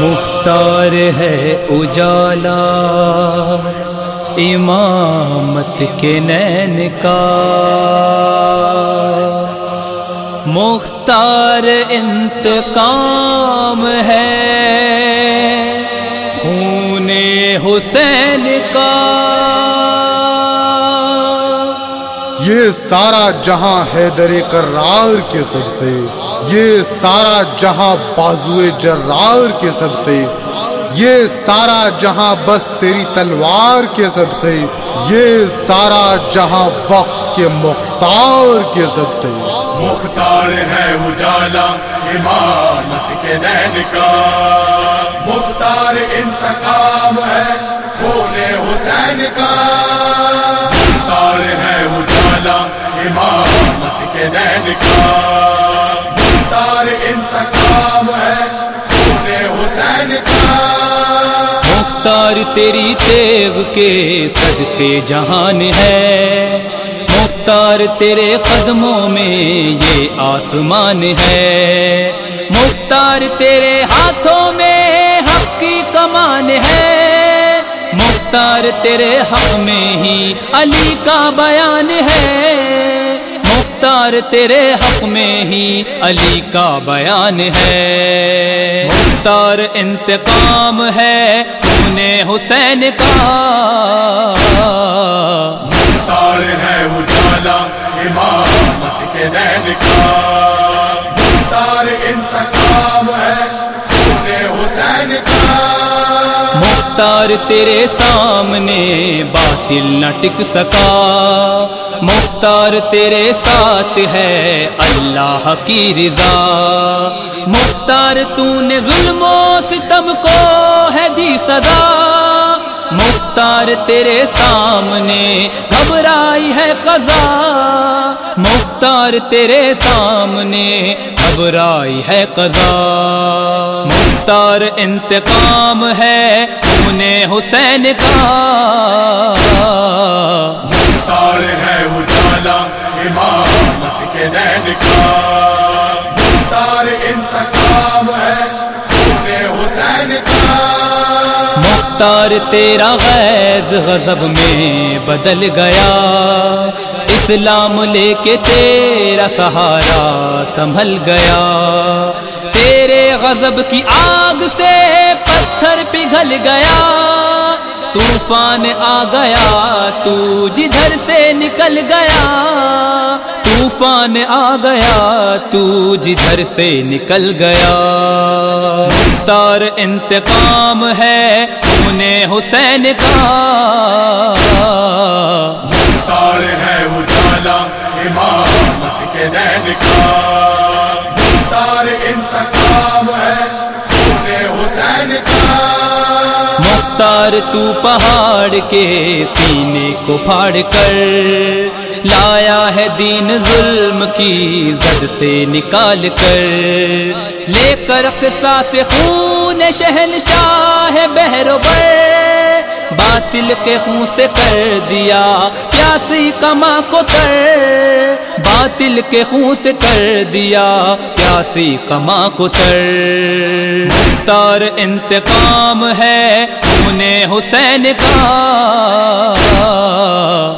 مختار ہے اجالا امامت کے نین کا۔ مختار انتقام ہے خون حسین کا۔ سارا جہاں ہے در قرار کے صدقے، یہ سارا جہاں بازو جرار کے صدقے، یہ سارا جہاں بس تیری تلوار کے صدقے، یہ سارا جہاں وقت کے مختار کے صدقے۔ مختار ہے اجالا، امامت کے نین کا۔ مختار انتقام ہے خون حسین کا۔ اجالا امامت کے نین کا مختار انتقام ہے خون حسین کا۔ مختار تیری تیغ کے صدقے جہان ہے۔ مختار تیرے قدموں میں یہ آسمان ہے۔ مختار تیرے ہاتھوں میں مختار تیرے حق میں ہی علی کا بیان ہے۔ مختار تیرے حق میں ہی علی کا بیان ہے۔ مختار انتقام ہے خون حسین کا۔ مختار ہے اجالا امامت کے نین کا۔ مختار انتقام ہے مختار تیرے سامنے باطل نہ ٹک سکا۔ مختار تیرے ساتھ ہے اللہ کی رضا۔ مختار تو نے ظلم و ستم کو ہے دی صدا۔ مختار تیرے سامنے گھبرائی ہے قضا۔ مختار تیرے سامنے گھبرائی ہے قضا۔ مختار انتقام ہے خون حسین کا مختار ہے اجالا امامت کے نین کا۔ مختار انتقام ہے خون حسین کا۔ مختار تیرا غیظ غضب میں بدل گیا۔ اسلام لے کے تیرا سہارا سنبھل گیا۔ تیرے غضب کی آگ سے پتھر پگھل گیا، طوفان آ گیا، تو جدھر سے نکل گیا، طوفان آ گیا، تو جدھر سے نکل گیا۔ مختار انتقام ہے خون حسین کا۔ مختار ہے اجالا، امامت کے نین کا۔ مختار تو پہاڑ کے سینے کو پھاڑ کر لایا ہے دین ظلم کی زد سے نکال کر لے کر قصہ سے خون شہنشاہ بہرو بر باطل کے خون سے کر دیا پیاسی کما کو تر باطل کے خون سے کر دیا پیاسی کما کو تر مختار انتقام ہے خون حسین کا۔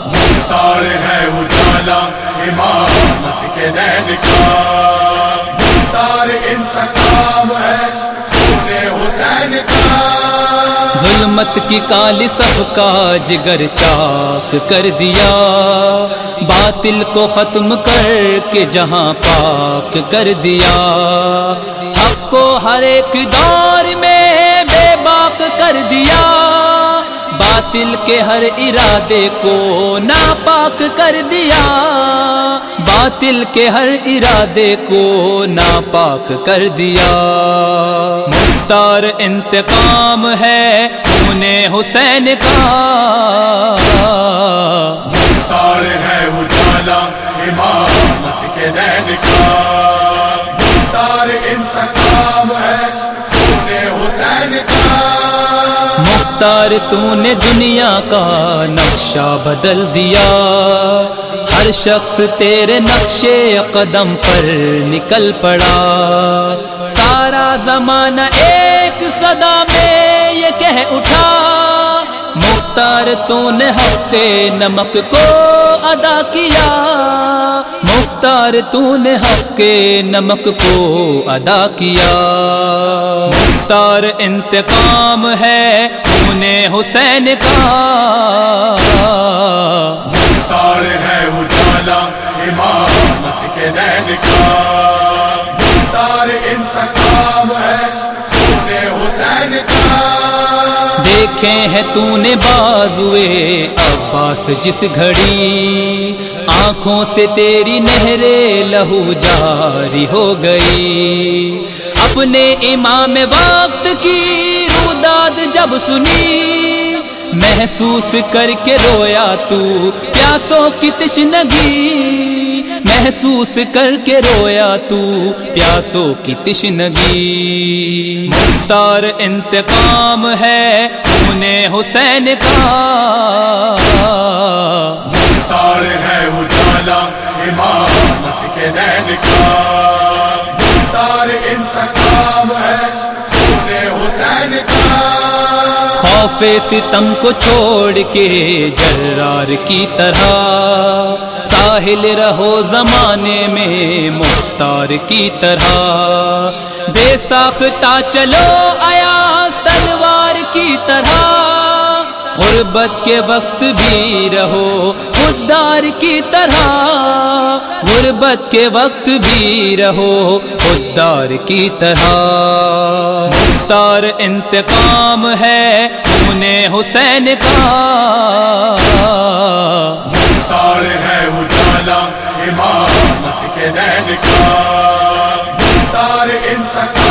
مختار ہے اجالا امامت کے نین کا۔ مختار انتقام ہے خون حسین کا۔ ظلمت کی کالی سب کا جگر چاک کر دیا۔ باطل کو ختم کر کے جہاں پاک کر دیا۔ حق کو ہر ایک باک کر دیا۔ باطل کے ہر ارادے کو ناپاک کر دیا۔ باطل کے ہر ارادے کو ناپاک کر دیا۔ مختار انتقام ہے خون حسین کا۔ مختار ہے اجالا، امامت کے نین کا۔ انتقام تو نے دنیا کا نقشہ بدل دیا۔ ہر شخص تیرے نقشے قدم پر نکل پڑا۔ سارا زمانہ ایک صدا میں یہ کہہ اٹھا۔ مختار تو نے حق نمک کو ادا کیا۔ مختار تو نے حق نمک کو ادا کیا۔ مختار، انتقام ہے۔ نے حسین کا۔ ہے اجالا امامت کے نین کا۔ انتقام ہے خون حسین کا۔ دیکھے ہیں تو نے بازوے عباس جس گھڑی آنکھوں سے تیری نہرے لہو جاری ہو گئی۔ اپنے امام وقت کی روداد جب سنی، محسوس کر کے رویا تو، پیاسوں کی تشنگی، محسوس کر کے رویا تو، پیاسوں کی تشنگی۔ مختار انتقام ہے انہیں حسین کا۔ مختار ہے اجالا امامت کے نین کا۔ مختار انتقام ہے خوف ستم کو چھوڑ کے جرار کی طرح۔ ساحل رہو زمانے میں مختار کی طرح۔ بے ساختہ چلو ایاز تلوار کی طرح۔ غربت کے وقت بھی رہو خوددار کی طرح۔ غربت کے وقت بھی رہو خوددار کی طرح۔ مختار انتقام ہے انہیں حسین کا۔ مختار ہے اجالا، امامت کے نین کا۔ مختار انتقام